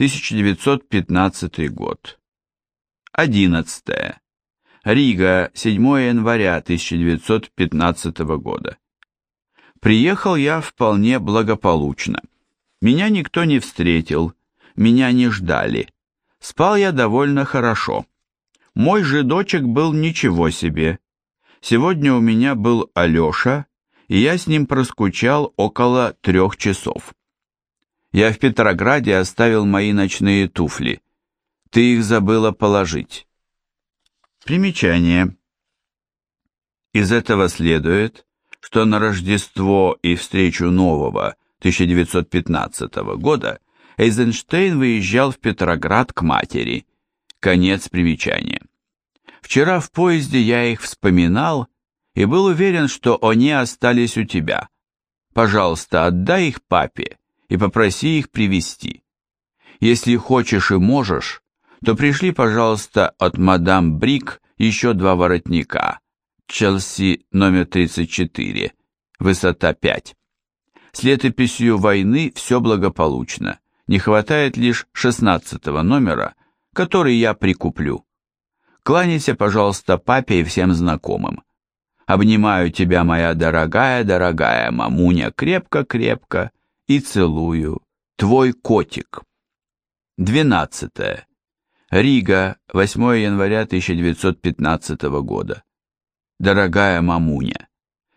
1915 год. 11. Рига, 7 января 1915 года. Приехал я вполне благополучно. Меня никто не встретил, меня не ждали. Спал я довольно хорошо. Мой же дочек был ничего себе. Сегодня у меня был Алеша, и я с ним проскучал около трех часов. Я в Петрограде оставил мои ночные туфли. Ты их забыла положить. Примечание. Из этого следует, что на Рождество и встречу нового 1915 года Эйзенштейн выезжал в Петроград к матери. Конец примечания. Вчера в поезде я их вспоминал и был уверен, что они остались у тебя. Пожалуйста, отдай их папе и попроси их привезти. Если хочешь и можешь, то пришли, пожалуйста, от мадам Брик еще два воротника. Челси номер 34, высота 5. С летописью войны все благополучно. Не хватает лишь 16 номера, который я прикуплю. Кланяйся, пожалуйста, папе и всем знакомым. Обнимаю тебя, моя дорогая, дорогая мамуня, крепко-крепко и целую. Твой котик. 12. Рига, 8 января 1915 года. Дорогая мамуня,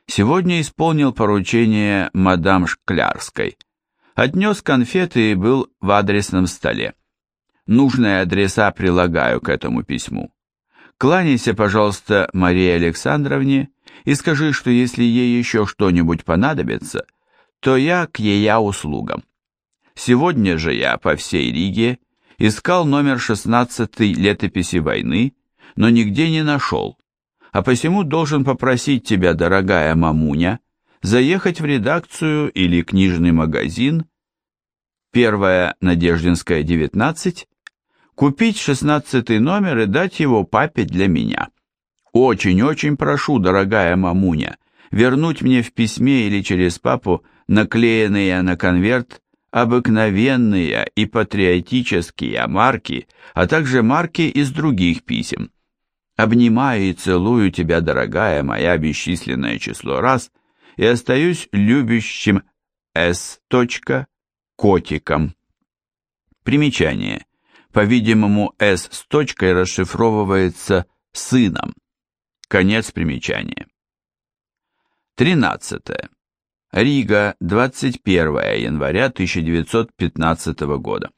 сегодня исполнил поручение мадам Шклярской. Отнес конфеты и был в адресном столе. Нужные адреса прилагаю к этому письму. Кланяйся, пожалуйста, Марии Александровне и скажи, что если ей еще что-нибудь понадобится, то я к ее услугам. Сегодня же я по всей Риге искал номер 16 летописи войны, но нигде не нашел, а посему должен попросить тебя, дорогая мамуня, заехать в редакцию или книжный магазин, первая Надеждинская, 19, купить 16 номер и дать его папе для меня. Очень-очень прошу, дорогая мамуня, вернуть мне в письме или через папу наклеенные на конверт обыкновенные и патриотические марки, а также марки из других писем. Обнимаю и целую тебя, дорогая моя, бесчисленное число раз, и остаюсь любящим С. котиком. Примечание. По-видимому, С с точкой расшифровывается сыном. Конец примечания. 13. Рига, 21 января 1915 года.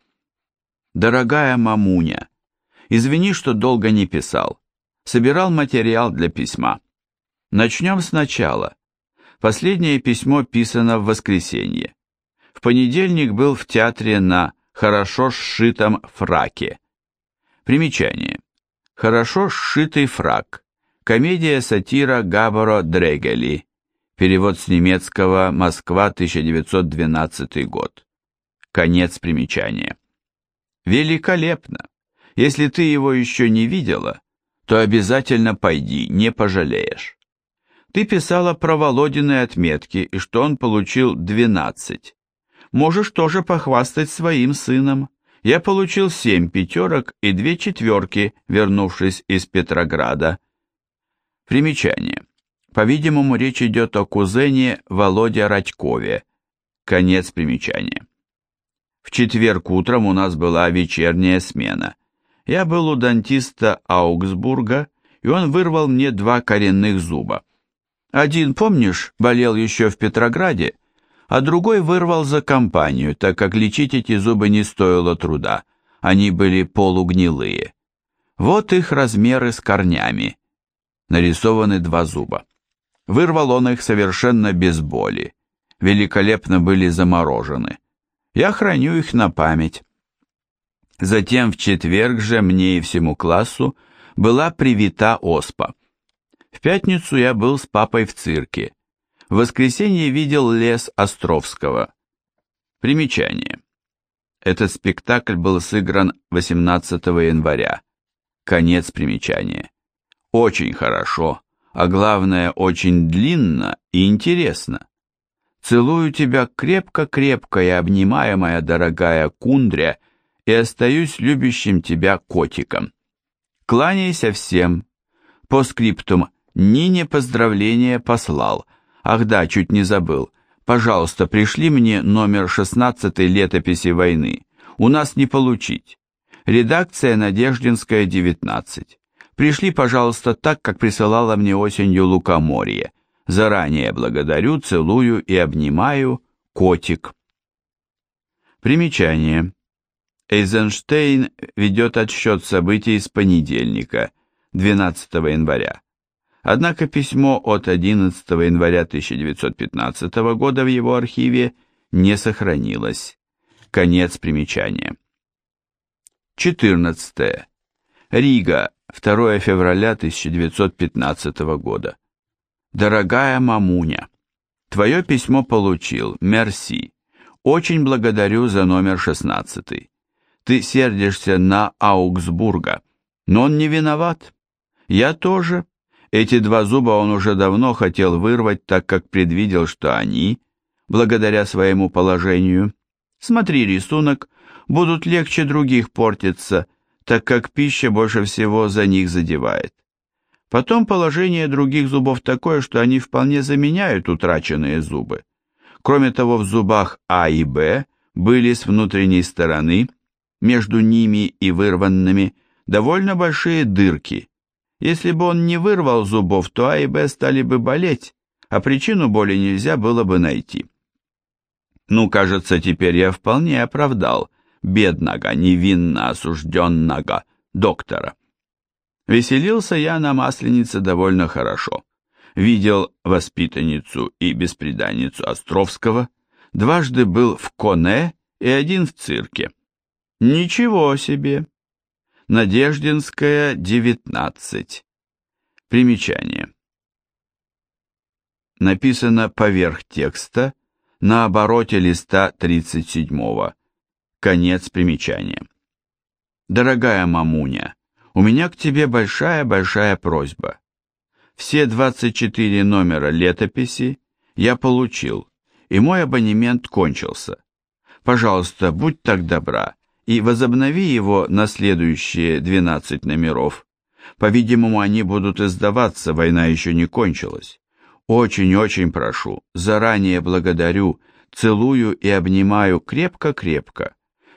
Дорогая мамуня, извини, что долго не писал. Собирал материал для письма. Начнем сначала. Последнее письмо писано в воскресенье. В понедельник был в театре на хорошо сшитом фраке. Примечание. Хорошо сшитый фрак. Комедия-сатира Габоро Дрегели. Перевод с немецкого «Москва, 1912 год». Конец примечания. Великолепно! Если ты его еще не видела, то обязательно пойди, не пожалеешь. Ты писала про Володины отметки и что он получил 12. Можешь тоже похвастать своим сыном. Я получил семь пятерок и две четверки, вернувшись из Петрограда. Примечание. По-видимому, речь идет о кузене Володе Радькове. Конец примечания. В четверг утром у нас была вечерняя смена. Я был у дантиста Аугсбурга, и он вырвал мне два коренных зуба. Один, помнишь, болел еще в Петрограде, а другой вырвал за компанию, так как лечить эти зубы не стоило труда, они были полугнилые. Вот их размеры с корнями. Нарисованы два зуба. Вырвал он их совершенно без боли. Великолепно были заморожены. Я храню их на память. Затем в четверг же мне и всему классу была привита оспа. В пятницу я был с папой в цирке. В воскресенье видел лес Островского. Примечание. Этот спектакль был сыгран 18 января. Конец примечания. Очень хорошо а главное, очень длинно и интересно. Целую тебя крепко-крепко и обнимаю, моя дорогая кундря, и остаюсь любящим тебя котиком. Кланяйся всем. По скриптум Нине поздравления послал. Ах да, чуть не забыл. Пожалуйста, пришли мне номер 16 летописи войны. У нас не получить. Редакция Надеждинская, 19. Пришли, пожалуйста, так, как присылала мне осенью Лукоморье. Заранее благодарю, целую и обнимаю. Котик. Примечание. Эйзенштейн ведет отсчет событий с понедельника, 12 января. Однако письмо от 11 января 1915 года в его архиве не сохранилось. Конец примечания. 14. Рига, 2 февраля 1915 года. Дорогая мамуня, твое письмо получил, мерси. Очень благодарю за номер 16. Ты сердишься на Аугсбурга, но он не виноват. Я тоже. Эти два зуба он уже давно хотел вырвать, так как предвидел, что они, благодаря своему положению, смотри рисунок, будут легче других портиться, так как пища больше всего за них задевает. Потом положение других зубов такое, что они вполне заменяют утраченные зубы. Кроме того, в зубах А и Б были с внутренней стороны, между ними и вырванными, довольно большие дырки. Если бы он не вырвал зубов, то А и Б стали бы болеть, а причину боли нельзя было бы найти. Ну, кажется, теперь я вполне оправдал бедного, невинно осужденного доктора. Веселился я на Масленице довольно хорошо. Видел воспитанницу и беспреданницу Островского, дважды был в Коне и один в цирке. Ничего себе! Надеждинская, 19. Примечание. Написано поверх текста на обороте листа 37. Конец примечания. Дорогая мамуня, у меня к тебе большая-большая просьба. Все 24 номера летописи я получил, и мой абонемент кончился. Пожалуйста, будь так добра и возобнови его на следующие 12 номеров. По-видимому, они будут издаваться, война еще не кончилась. Очень-очень прошу, заранее благодарю, целую и обнимаю крепко-крепко.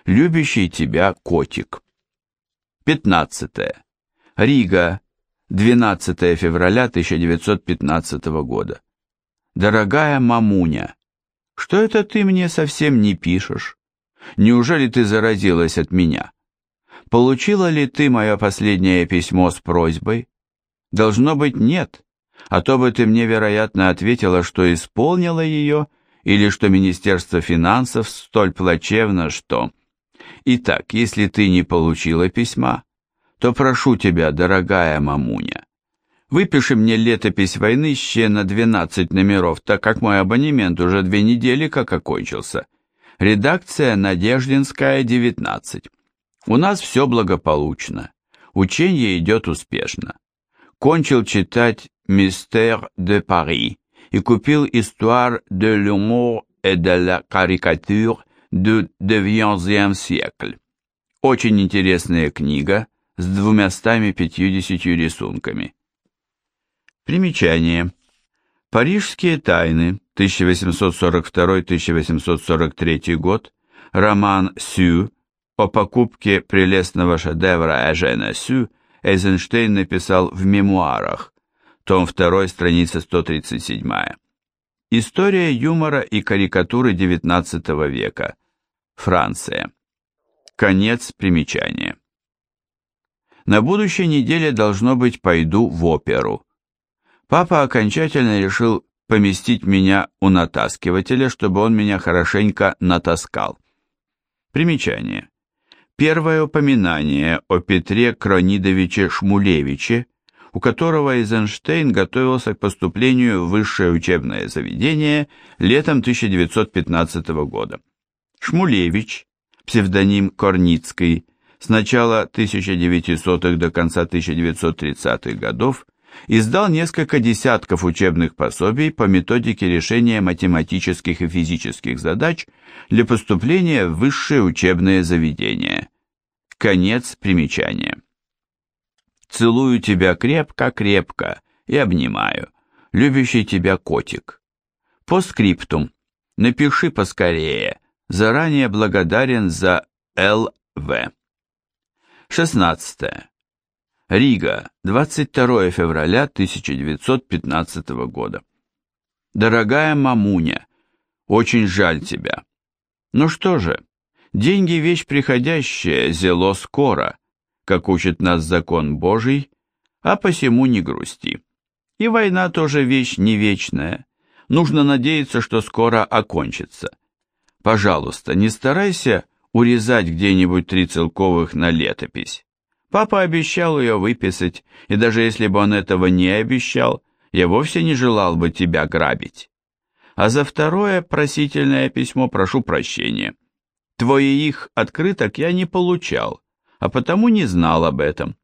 Любящий тебя котик. 15. Рига, 12 февраля 1915 года. Дорогая мамуня, что это ты мне совсем не пишешь? Неужели ты заразилась от меня? Получила ли ты мое последнее письмо с просьбой? Должно быть, нет, а то бы ты мне, вероятно, ответила, что исполнила ее, или что Министерство финансов столь плачевно, что... Итак, если ты не получила письма, то прошу тебя, дорогая мамуня, выпиши мне летопись войны еще на 12 номеров, так как мой абонемент уже две недели как окончился. Редакция Надеждинская, 19. У нас все благополучно. Учение идет успешно. Кончил читать «Мистер де Пари» и купил «Histoire de l'humour et de la caricature du XIXe siècle». Очень интересная книга с двумястами пятьюдесятью рисунками. Примечание. Парижские тайны, 1842-1843 год, роман Сю о покупке прелестного шедевра Эжена Сю Эйзенштейн написал в мемуарах, том 2, страница 137. История юмора и карикатуры XIX века. Франция. Конец примечания. На будущей неделе должно быть пойду в оперу. Папа окончательно решил поместить меня у натаскивателя, чтобы он меня хорошенько натаскал. Примечание. Первое упоминание о Петре Кронидовиче Шмулевиче, у которого Эйзенштейн готовился к поступлению в высшее учебное заведение летом 1915 года. Шмулевич, псевдоним Корницкий, с начала 1900-х до конца 1930-х годов издал несколько десятков учебных пособий по методике решения математических и физических задач для поступления в высшие учебные заведения. Конец примечания. Целую тебя крепко-крепко и обнимаю. Любящий тебя котик. По скриптум. Напиши поскорее. Заранее благодарен за Л.В. 16. Рига, 22 февраля 1915 года. Дорогая мамуня, очень жаль тебя. Ну что же, деньги вещь приходящая, зело скоро, как учит нас закон Божий, а посему не грусти. И война тоже вещь не вечная. Нужно надеяться, что скоро окончится. Пожалуйста, не старайся урезать где-нибудь три целковых на летопись. Папа обещал ее выписать, и даже если бы он этого не обещал, я вовсе не желал бы тебя грабить. А за второе просительное письмо прошу прощения. Твоих открыток я не получал, а потому не знал об этом.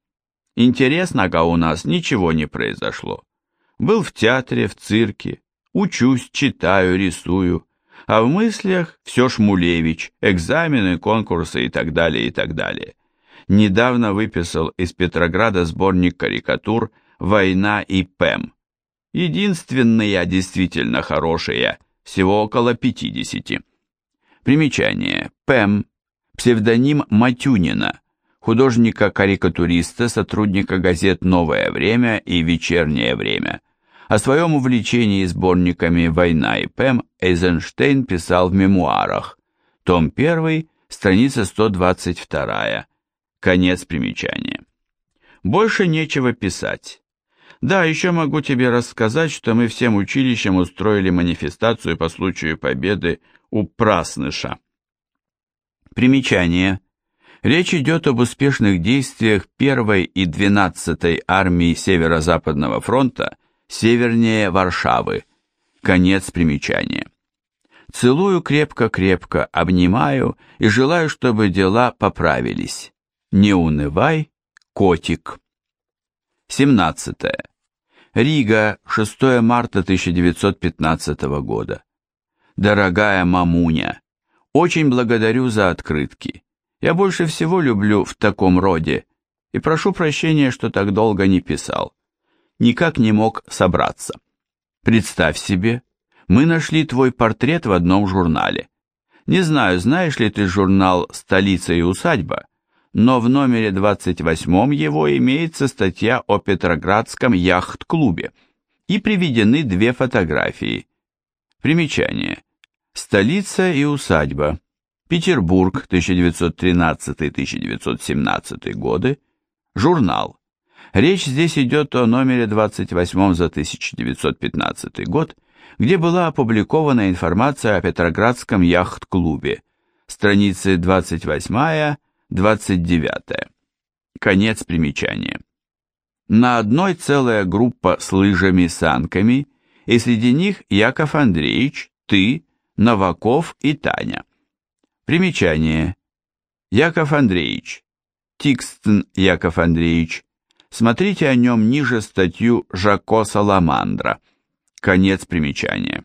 Интересно, как у нас ничего не произошло. Был в театре, в цирке, учусь, читаю, рисую, а в мыслях все Шмулевич, экзамены, конкурсы и так далее, и так далее недавно выписал из Петрограда сборник карикатур «Война и Пэм». Единственные действительно хорошие, всего около 50. Примечание. Пэм. Псевдоним Матюнина, художника-карикатуриста, сотрудника газет «Новое время» и «Вечернее время». О своем увлечении сборниками «Война и Пэм» Эйзенштейн писал в мемуарах. Том 1, страница 122. Конец примечания. Больше нечего писать. Да, еще могу тебе рассказать, что мы всем училищам устроили манифестацию по случаю победы у Прасныша. Примечание. Речь идет об успешных действиях 1 и 12 армии Северо-Западного фронта севернее Варшавы. Конец примечания. Целую крепко-крепко, обнимаю и желаю, чтобы дела поправились. Не унывай, котик. 17. Рига, 6 марта 1915 года. Дорогая мамуня, очень благодарю за открытки. Я больше всего люблю в таком роде и прошу прощения, что так долго не писал. Никак не мог собраться. Представь себе, мы нашли твой портрет в одном журнале. Не знаю, знаешь ли ты журнал «Столица и усадьба», но в номере 28 его имеется статья о Петроградском яхт-клубе и приведены две фотографии. Примечание. Столица и усадьба. Петербург, 1913-1917 годы. Журнал. Речь здесь идет о номере 28 за 1915 год, где была опубликована информация о Петроградском яхт-клубе. Страницы 28 29. Конец примечания. На одной целая группа с лыжами-санками, и среди них Яков Андреевич, ты, Новаков и Таня. Примечание. Яков Андреевич. Тикстен Яков Андреевич. Смотрите о нем ниже статью Жако Саламандра. Конец примечания.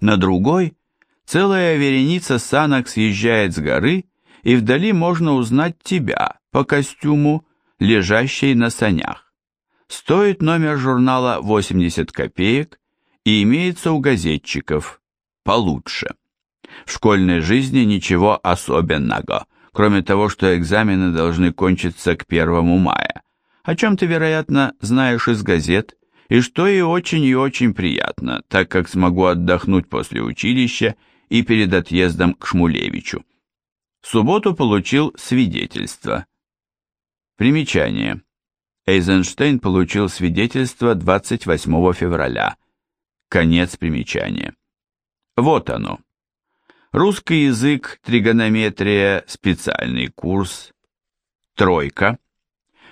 На другой целая вереница санок съезжает с горы и вдали можно узнать тебя по костюму, лежащей на санях. Стоит номер журнала 80 копеек и имеется у газетчиков получше. В школьной жизни ничего особенного, кроме того, что экзамены должны кончиться к 1 мая, о чем ты, вероятно, знаешь из газет, и что и очень и очень приятно, так как смогу отдохнуть после училища и перед отъездом к Шмулевичу. В субботу получил свидетельство. Примечание. Эйзенштейн получил свидетельство 28 февраля. Конец примечания. Вот оно. Русский язык, тригонометрия, специальный курс. Тройка.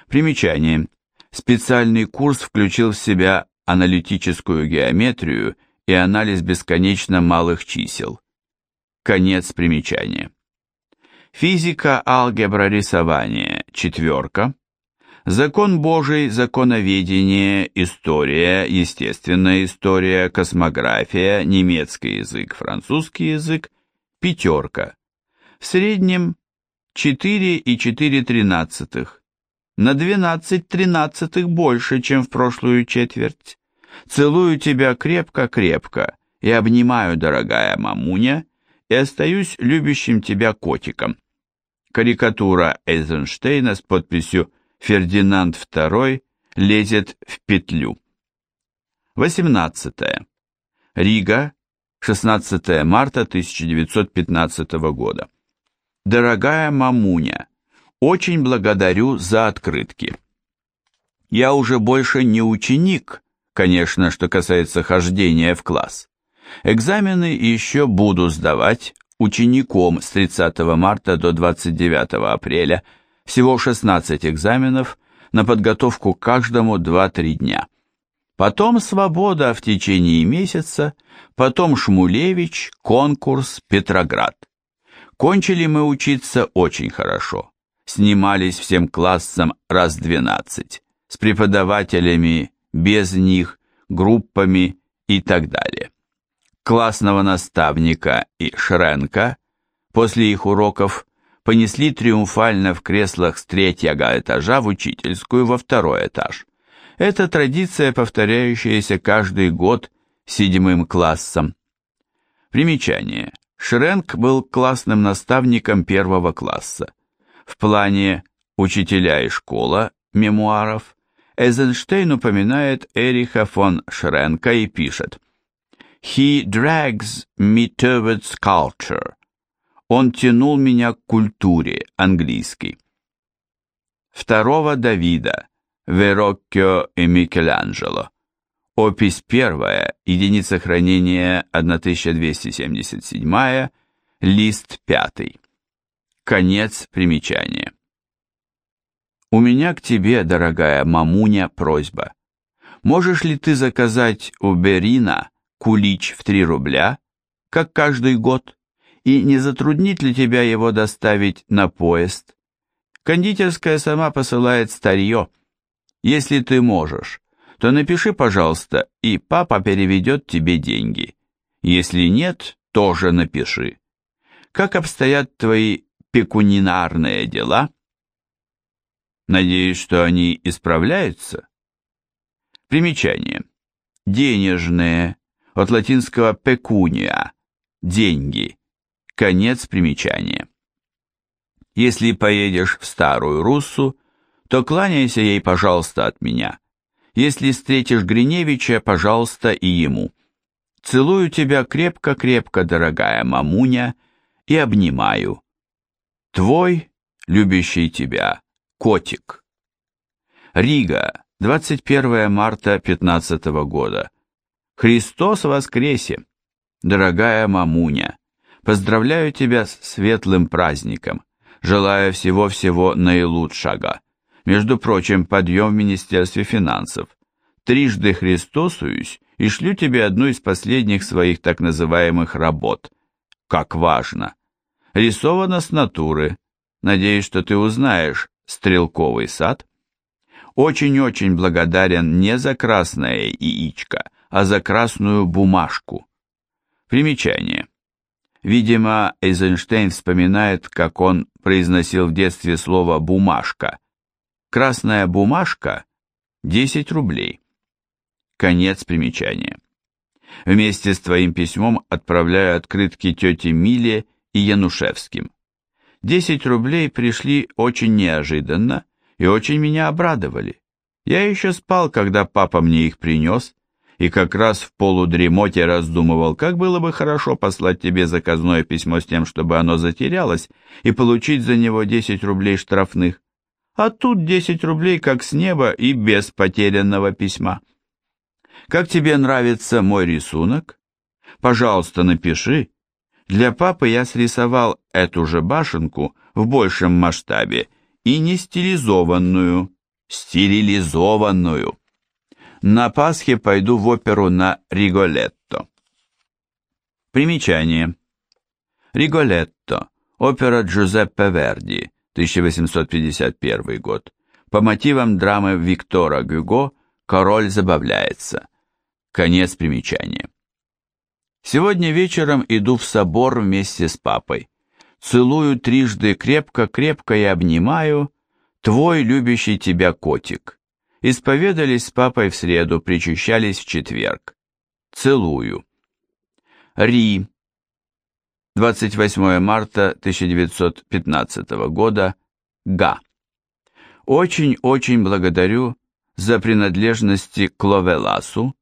Примечание. Специальный курс включил в себя аналитическую геометрию и анализ бесконечно малых чисел. Конец примечания. Физика, алгебра, рисование – четверка. Закон Божий, законоведение, история, естественная история, космография, немецкий язык, французский язык – пятерка. В среднем 4 и 4 тринадцатых. На 12 тринадцатых больше, чем в прошлую четверть. Целую тебя крепко-крепко и обнимаю, дорогая мамуня, и остаюсь любящим тебя котиком. Карикатура Эйзенштейна с подписью «Фердинанд II лезет в петлю». 18. Рига, 16 марта 1915 года. Дорогая мамуня, очень благодарю за открытки. Я уже больше не ученик, конечно, что касается хождения в класс. Экзамены еще буду сдавать учеником с 30 марта до 29 апреля, всего 16 экзаменов, на подготовку каждому 2-3 дня. Потом свобода в течение месяца, потом Шмулевич, конкурс, Петроград. Кончили мы учиться очень хорошо. Снимались всем классом раз 12, с преподавателями, без них, группами и так далее классного наставника и Шренка после их уроков понесли триумфально в креслах с третьего этажа в учительскую во второй этаж. Это традиция, повторяющаяся каждый год седьмым классом. Примечание. Шренк был классным наставником первого класса. В плане «Учителя и школа» мемуаров Эйзенштейн упоминает Эриха фон Шренка и пишет – He drags me towards culture. Он тянул меня к культуре, английский. Второго Давида, Вероккио и Микеланджело. Опись первая, единица хранения 1277, лист пятый. Конец примечания. У меня к тебе, дорогая мамуня, просьба. Можешь ли ты заказать у Берина кулич в 3 рубля, как каждый год, и не затруднит ли тебя его доставить на поезд? Кондитерская сама посылает старье. Если ты можешь, то напиши, пожалуйста, и папа переведет тебе деньги. Если нет, тоже напиши. Как обстоят твои пекунинарные дела? Надеюсь, что они исправляются? Примечание. Денежные, от латинского pecunia – деньги. Конец примечания. Если поедешь в Старую Руссу, то кланяйся ей, пожалуйста, от меня. Если встретишь Гриневича, пожалуйста, и ему. Целую тебя крепко-крепко, дорогая мамуня, и обнимаю. Твой, любящий тебя, котик. Рига, 21 марта 15 года. Христос воскресе! Дорогая мамуня, поздравляю тебя с светлым праздником, желаю всего-всего наилучшего. Между прочим, подъем в Министерстве финансов. Трижды Христосуюсь и шлю тебе одну из последних своих так называемых работ. Как важно! Рисовано с натуры. Надеюсь, что ты узнаешь «Стрелковый сад». Очень-очень благодарен не за красное яичко, а за красную бумажку. Примечание. Видимо, Эйзенштейн вспоминает, как он произносил в детстве слово «бумажка». Красная бумажка – 10 рублей. Конец примечания. Вместе с твоим письмом отправляю открытки тете Миле и Янушевским. 10 рублей пришли очень неожиданно и очень меня обрадовали. Я еще спал, когда папа мне их принес, и как раз в полудремоте раздумывал, как было бы хорошо послать тебе заказное письмо с тем, чтобы оно затерялось, и получить за него 10 рублей штрафных. А тут 10 рублей как с неба и без потерянного письма. Как тебе нравится мой рисунок? Пожалуйста, напиши. Для папы я срисовал эту же башенку в большем масштабе и не стилизованную, стилизованную. На Пасхе пойду в оперу на Риголетто. Примечание. Риголетто. Опера Джузеппе Верди, 1851 год. По мотивам драмы Виктора Гюго «Король забавляется». Конец примечания. Сегодня вечером иду в собор вместе с папой. Целую трижды крепко-крепко и обнимаю, твой любящий тебя котик. Исповедались с папой в среду, причащались в четверг. Целую. Ри. 28 марта 1915 года. Га. Очень-очень благодарю за принадлежности к Ловеласу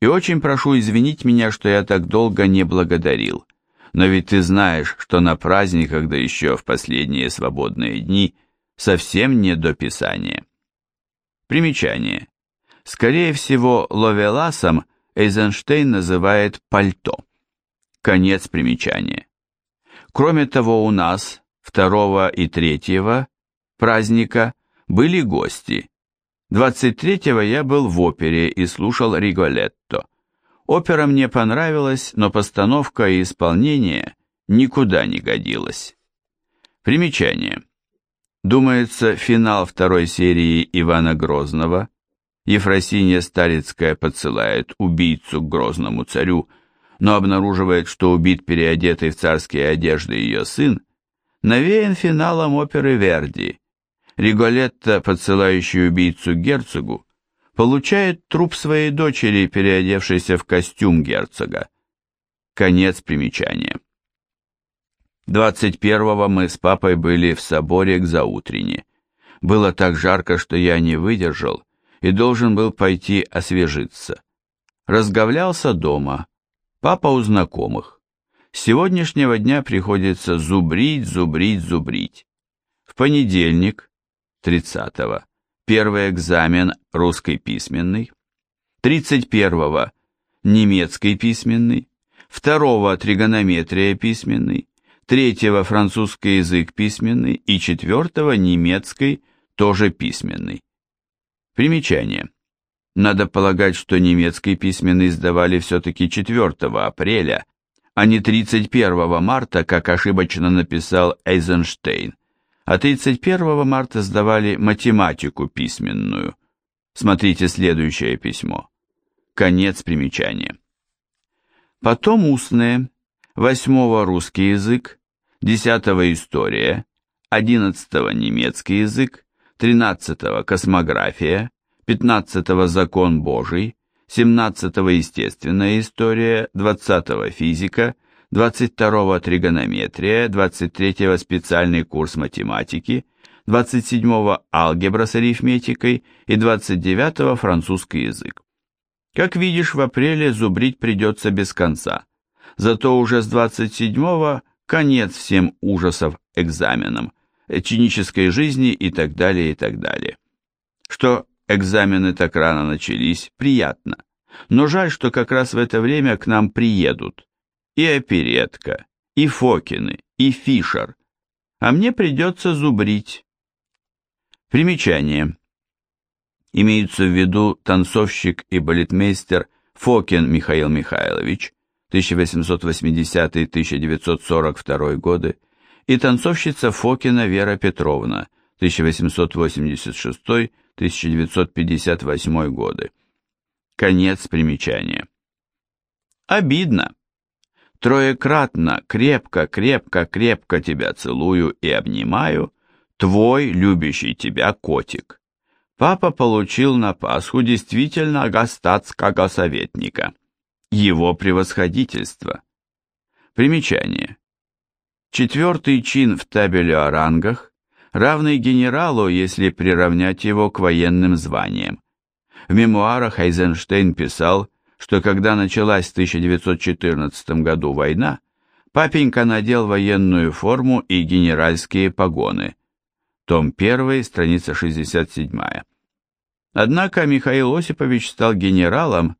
и очень прошу извинить меня, что я так долго не благодарил. Но ведь ты знаешь, что на праздниках, да еще в последние свободные дни, совсем не до писания. Примечание. Скорее всего, Ловеласом Эйзенштейн называет пальто. Конец примечания. Кроме того, у нас, второго и третьего праздника, были гости. 23-го я был в опере и слушал Риголетто. Опера мне понравилась, но постановка и исполнение никуда не годилось. Примечание. Думается, финал второй серии Ивана Грозного Ефросинья Старицкая подсылает убийцу к грозному царю, но обнаруживает, что убит переодетый в царские одежды ее сын, навеян финалом оперы Верди. Риголетто, подсылающий убийцу герцогу, получает труп своей дочери, переодевшейся в костюм герцога. Конец примечания. 21-го мы с папой были в соборе к заутрене. Было так жарко, что я не выдержал и должен был пойти освежиться. Разговлялся дома. Папа у знакомых. С сегодняшнего дня приходится зубрить, зубрить, зубрить. В понедельник, 30-го, первый экзамен русский письменный, 31-го немецкий письменный, второго тригонометрия письменный, третьего французский язык письменный и четвертого немецкий тоже письменный. Примечание. Надо полагать, что немецкий письменный сдавали все-таки 4 апреля, а не 31 марта, как ошибочно написал Эйзенштейн, а 31 марта сдавали математику письменную. Смотрите следующее письмо. Конец примечания. Потом устные, восьмого русский язык, десятого история, одиннадцатого немецкий язык, тринадцатого космография, пятнадцатого закон Божий, семнадцатого естественная история, двадцатого физика, двадцать второго тригонометрия, двадцать третьего специальный курс математики, двадцать седьмого алгебра с арифметикой и двадцать девятого французский язык. Как видишь, в апреле зубрить придется без конца зато уже с 27-го конец всем ужасов экзаменам, чинической жизни и так далее, и так далее. Что экзамены так рано начались, приятно. Но жаль, что как раз в это время к нам приедут и оперетка, и Фокины, и Фишер, а мне придется зубрить. Примечание. Имеются в виду танцовщик и балетмейстер Фокин Михаил Михайлович, 1880-1942 годы, и танцовщица Фокина Вера Петровна, 1886-1958 годы. Конец примечания. Обидно. Троекратно, крепко, крепко, крепко тебя целую и обнимаю, твой любящий тебя котик. Папа получил на Пасху действительно гастатского советника его превосходительство. Примечание. Четвертый чин в табеле о рангах, равный генералу, если приравнять его к военным званиям. В мемуарах Айзенштейн писал, что когда началась в 1914 году война, папенька надел военную форму и генеральские погоны. Том 1, страница 67. Однако Михаил Осипович стал генералом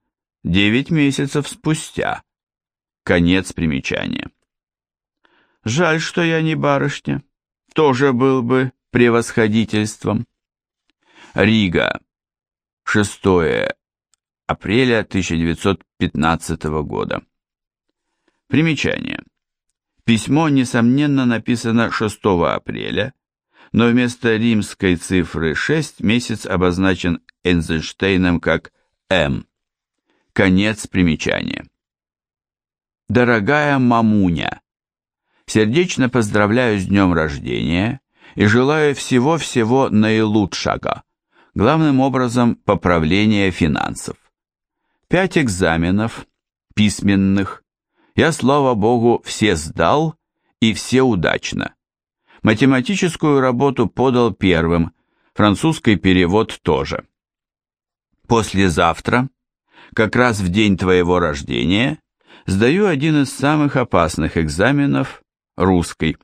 Девять месяцев спустя. Конец примечания. Жаль, что я не барышня. Тоже был бы превосходительством. Рига. 6 апреля 1915 года. Примечание. Письмо, несомненно, написано 6 апреля, но вместо римской цифры 6 месяц обозначен Эйнштейном как М. Конец примечания. Дорогая мамуня, Сердечно поздравляю с днем рождения и желаю всего-всего наилучшего, главным образом поправления финансов. Пять экзаменов, письменных, я, слава богу, все сдал и все удачно. Математическую работу подал первым, французский перевод тоже. Послезавтра, как раз в день твоего рождения, сдаю один из самых опасных экзаменов – русский.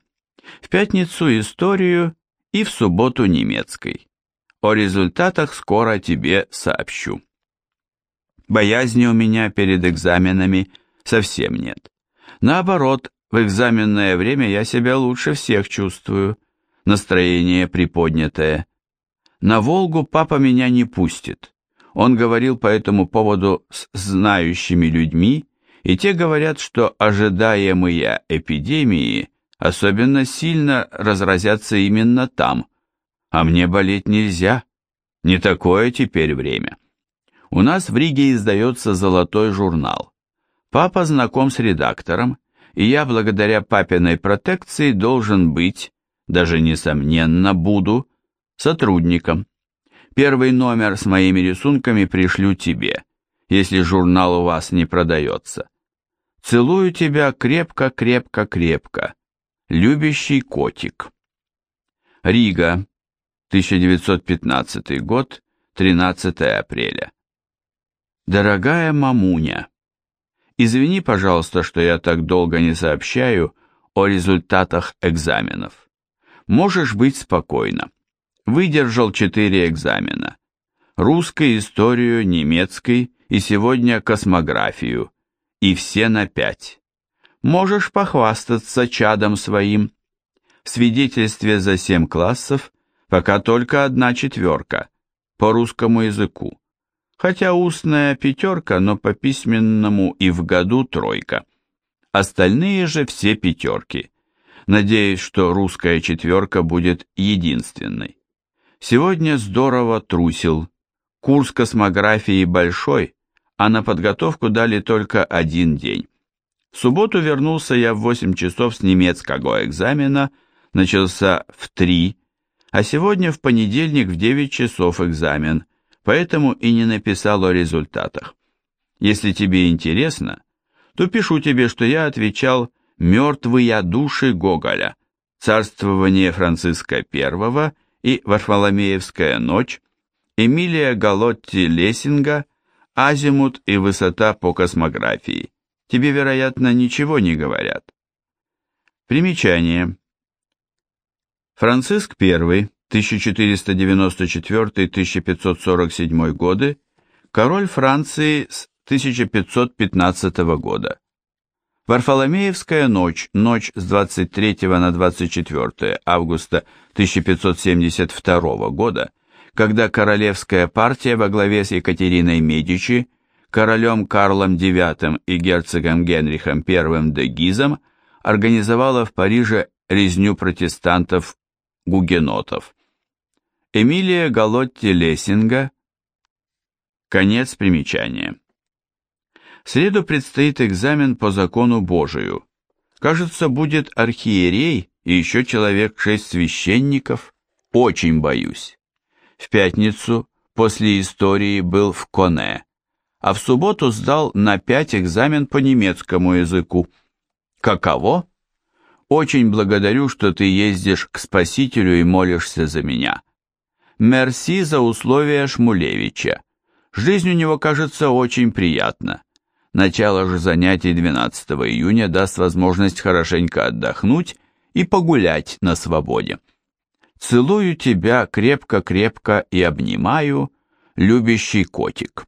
В пятницу историю и в субботу немецкой. О результатах скоро тебе сообщу. Боязни у меня перед экзаменами совсем нет. Наоборот, в экзаменное время я себя лучше всех чувствую. Настроение приподнятое. На Волгу папа меня не пустит. Он говорил по этому поводу с знающими людьми, и те говорят, что ожидаемые эпидемии особенно сильно разразятся именно там, а мне болеть нельзя, не такое теперь время. У нас в Риге издается «Золотой журнал». Папа знаком с редактором, и я благодаря папиной протекции должен быть, даже несомненно буду, сотрудником. Первый номер с моими рисунками пришлю тебе, если журнал у вас не продается. Целую тебя крепко-крепко-крепко. Любящий котик. Рига, 1915 год, 13 апреля. Дорогая мамуня, извини, пожалуйста, что я так долго не сообщаю о результатах экзаменов. Можешь быть спокойна. Выдержал четыре экзамена. Русский, историю, немецкий и сегодня космографию. И все на пять. Можешь похвастаться чадом своим. В свидетельстве за семь классов пока только одна четверка по русскому языку. Хотя устная пятерка, но по письменному и в году тройка. Остальные же все пятерки. Надеюсь, что русская четверка будет единственной. Сегодня здорово трусил. Курс космографии большой, а на подготовку дали только один день. В субботу вернулся я в 8 часов с немецкого экзамена, начался в 3, а сегодня в понедельник в 9 часов экзамен, поэтому и не написал о результатах. Если тебе интересно, то пишу тебе, что я отвечал «Мертвые души Гоголя», «Царствование Франциска I» и Варфоломеевская ночь, Эмилия Галотти Лессинга, Азимут и высота по космографии. Тебе, вероятно, ничего не говорят. Примечание. Франциск I, 1494-1547 годы, король Франции с 1515 года. Варфоломеевская ночь, ночь с 23 на 24 августа 1572 года, когда королевская партия во главе с Екатериной Медичи, королем Карлом IX и герцогом Генрихом I де Гизом организовала в Париже резню протестантов-гугенотов. Эмилия Галотти Лессинга Конец примечания. В среду предстоит экзамен по закону Божию. Кажется, будет архиерей и еще человек шесть священников. Очень боюсь. В пятницу после истории был в Коне, а в субботу сдал на пять экзамен по немецкому языку. Каково? Очень благодарю, что ты ездишь к Спасителю и молишься за меня. Мерси за условия Шмулевича. Жизнь у него кажется очень приятна. Начало же занятий 12 июня даст возможность хорошенько отдохнуть и погулять на свободе. Целую тебя крепко-крепко и обнимаю, любящий котик.